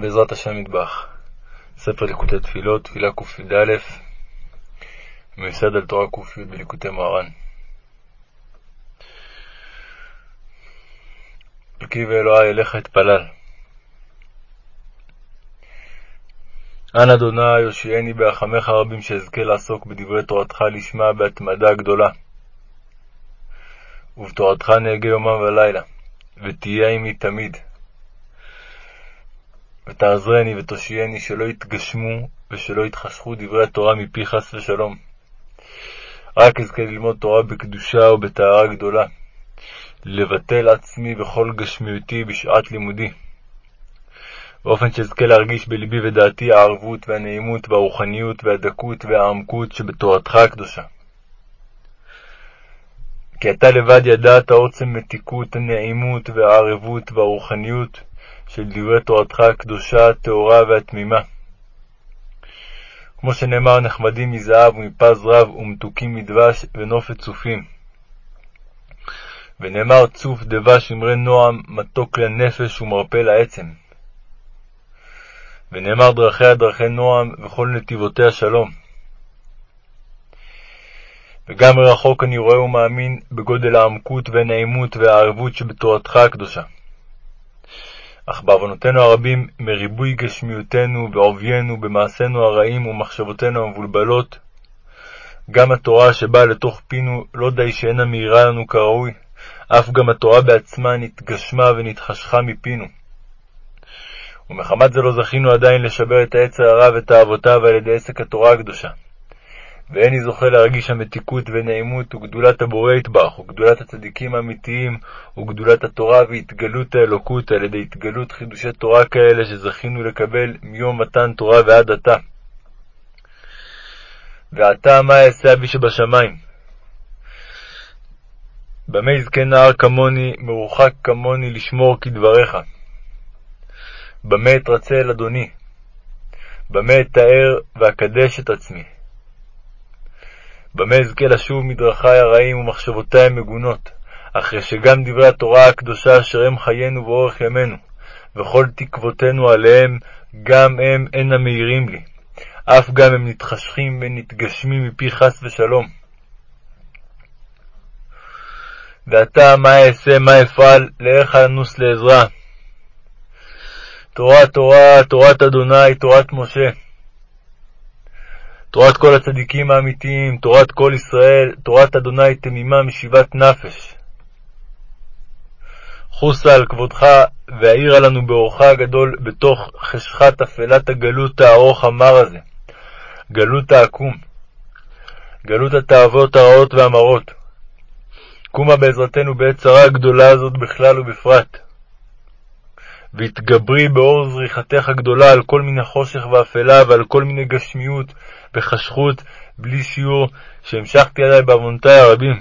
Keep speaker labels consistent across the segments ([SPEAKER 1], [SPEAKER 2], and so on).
[SPEAKER 1] בעזרת השם מטבח, ספר ליקוטי תפילות, תפילה קי"א, מיוסד על תורה ק"י בליקוטי מוהר"ן. אלוקי ואלוהי אליך אתפלל. אנא אדוני יושיעני ברחמך הרבים שאזכה לעסוק בדברי תורתך לשמה בהתמדה גדולה. ובתורתך נהגה יומם ולילה, ותהיה עמי תמיד. ותעזרני ותושייני שלא יתגשמו ושלא יתחשכו דברי התורה מפי חס ושלום. רק אזכה ללמוד תורה בקדושה ובטהרה גדולה, לבטל עצמי וכל גשמיותי בשעת לימודי, באופן שאזכה להרגיש בלבי ודעתי הערבות והנעימות והרוחניות והדקות והעמקות שבתורתך הקדושה. כי אתה לבד ידעת עוצם מתיקות, הנעימות והערבות והרוחניות של דברי תורתך הקדושה, הטהורה והתמימה. כמו שנאמר, נחמדים מזהב ומפז רב ומתוקים מדבש ונופת צופים. ונאמר, צוף דבש אמרי נועם, מתוק לנפש ומרפא לעצם. ונאמר, דרכיה דרכי נועם, וכל נתיבותיה שלום. וגם מרחוק אני רואה ומאמין בגודל העמקות והנעימות והערבות שבתורתך הקדושה. אך בעוונותינו הרבים, מריבוי גשמיותנו ועוביינו במעשינו הרעים ומחשבותינו המבולבלות, גם התורה שבאה לתוך פינו לא די שאינה מאירה לנו כראוי, אף גם התורה בעצמה נתגשמה ונתחשכה מפינו. ומחמת זה לא זכינו עדיין לשבר את העצר הרע ותאוותיו על ידי עסק התורה הקדושה. ואיני זוכה להרגיש המתיקות ונעימות וגדולת הבורא יתברך, וגדולת הצדיקים האמיתיים, וגדולת התורה והתגלות האלוקות על ידי התגלות חידושי תורה כאלה שזכינו לקבל מיום מתן תורה ועד עתה. ועתה מה אעשה אבי שבשמיים? במה יזכה נער כמוני, מרוחק כמוני, לשמור כדבריך? במה אתרצה אל אדוני? במה אתאר ואקדש את עצמי? במה אזכה לשוב מדרכי הרעים ומחשבותי המגונות, אחרי שגם דברי התורה הקדושה אשר הם חיינו ואורך ימינו, וכל תקוותינו עליהם, גם הם אינם מאירים לי, אף גם הם נתחשכים ונתגשמים מפי חס ושלום. ועתה מה אעשה, מה אפעל, לאיך אנוס לעזרה? תורה, תורה, תורת אדוני, תורת משה. תורת כל הצדיקים האמיתיים, תורת כל ישראל, תורת אדוני תמימה משיבת נפש. חוסה על כבודך, והאירה לנו באורך הגדול בתוך חשכת אפלת הגלות הארוך המר הזה, גלות העקום, גלות התאוות הרעות והמרות. קומה בעזרתנו בעת צרה הגדולה הזאת בכלל ובפרט. והתגברי באור זריחתך הגדולה על כל מיני חושך ואפלה ועל כל מיני גשמיות וחשכות בלי שיעור שהמשכתי עלי בעוונותי הרבים.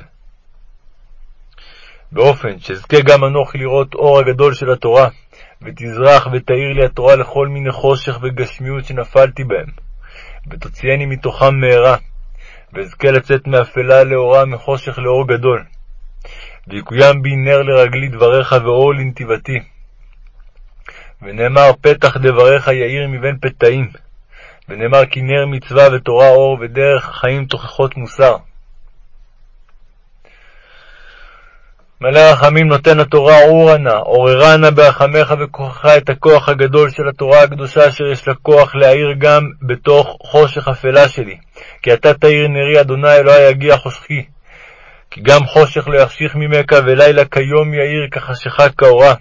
[SPEAKER 1] באופן שאזכה גם אנוכי לראות אור הגדול של התורה, ותזרח ותאיר לי התורה לכל מיני חושך וגשמיות שנפלתי בהם, ותוציאני מתוכם מהרה, ואזכה לצאת מאפלה לאורה, מחושך לאור גדול. ויקוים בי נר לרגלי דבריך ואור לנתיבתי. ונאמר פתח דבריך יאיר מבין פתאים, ונאמר כי נר מצווה ותורה אור ודרך חיים תוכחות מוסר. מלא רחמים נותן התורה עוררה נא, עוררה נא ברחמך וכוחך את הכוח הגדול של התורה הקדושה אשר יש לה כוח להאיר גם בתוך חושך אפלה שלי. כי אתה תאיר נרי אדוני אלוהי יגיע חושכי. כי גם חושך לא יחשיך ממך ולילה כיום יאיר כחשיכה כאורה.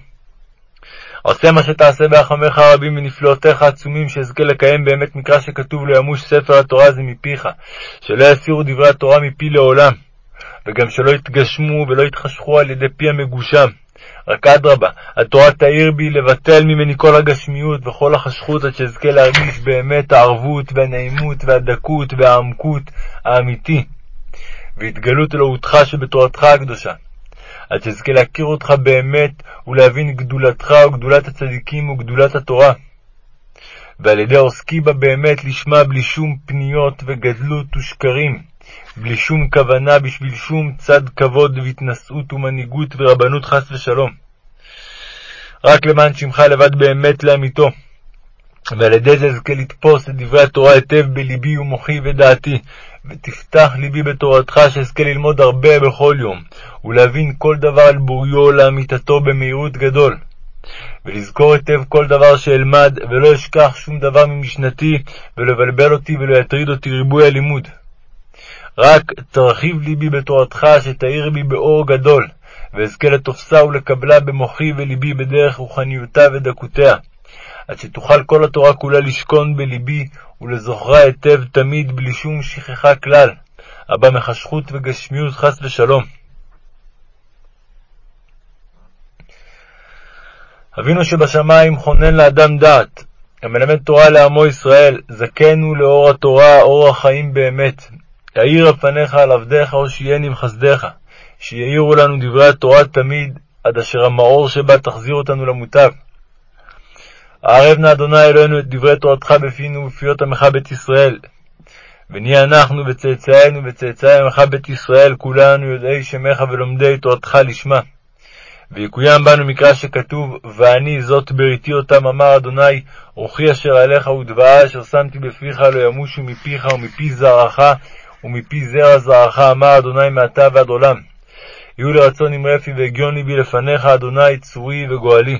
[SPEAKER 1] עושה מה שתעשה ברחמך הרבים ונפלאותיך העצומים, שאזכה לקיים באמת מקרא שכתוב לא ימוש ספר התורה הזה מפיך, שלא יסירו דברי התורה מפי לעולם, וגם שלא יתגשמו ולא יתחשכו על ידי פי המגושם. רק אדרבה, התורה תאיר בי לבטל ממני כל הגשמיות וכל החשכות, עד שאזכה להרגיש באמת הערבות והנעימות והדקות והעמקות האמיתי, והתגלות אלוהותך שבתורתך הקדושה. עד שאזכה להכיר אותך באמת ולהבין גדולתך וגדולת הצדיקים וגדולת התורה. ועל ידי עוסקי בה באמת לשמה בלי שום פניות וגדלות ושקרים, בלי שום כוונה בשביל שום צד כבוד והתנשאות ומנהיגות ורבנות חס ושלום. רק למען שמך לבד באמת לאמיתו, ועל ידי זה אזכה לתפוס את דברי התורה היטב בלבי ומוחי ודעתי, ותפתח ליבי בתורתך, שאזכה ללמוד הרבה בכל יום, ולהבין כל דבר על בוריו לאמיתתו במהירות גדול. ולזכור היטב כל דבר שאלמד, ולא אשכח שום דבר ממשנתי, ולא יבלבל אותי ולא יטריד אותי ריבוי הלימוד. רק תרחיב ליבי בתורתך, שתאיר בי באור גדול, ואזכה לתופסה ולקבלה במוחי וליבי בדרך רוחניותה ודקותיה, עד שתוכל כל התורה כולה לשכון בליבי, ולזוכרה היטב תמיד בלי שום שכחה כלל, הבא מחשכות וגשמיות חס ושלום. אבינו שבשמיים חונן לאדם דעת, המלמד תורה לעמו ישראל, זכנו לאור התורה, אור החיים באמת. יאיר על פניך על עבדיך, הושיעני בחסדיך, שיאירו לנו דברי התורה תמיד, עד אשר המאור שבה תחזיר אותנו למוטב. ערב נא אדוני אלוהינו את דברי תורתך בפינו ובפיות עמך בית ישראל. ונהיה אנחנו וצאצאינו וצאצאי עמך בית ישראל, כולנו יודעי שמך ולומדי תורתך לשמה. ויקוים בנו מקרא שכתוב, ואני זאת בריתי אותם, אמר אדוני, רוחי אשר עליך ודבעה אשר שמתי בפיך לא ימושו מפיך ומפי זרעך ומפי זרע זרעך, אמר אדוני מעתה ועד עולם. יהיו לרצון אמרי פי והגיון ליבי לפניך, אדוני צורי וגואלי.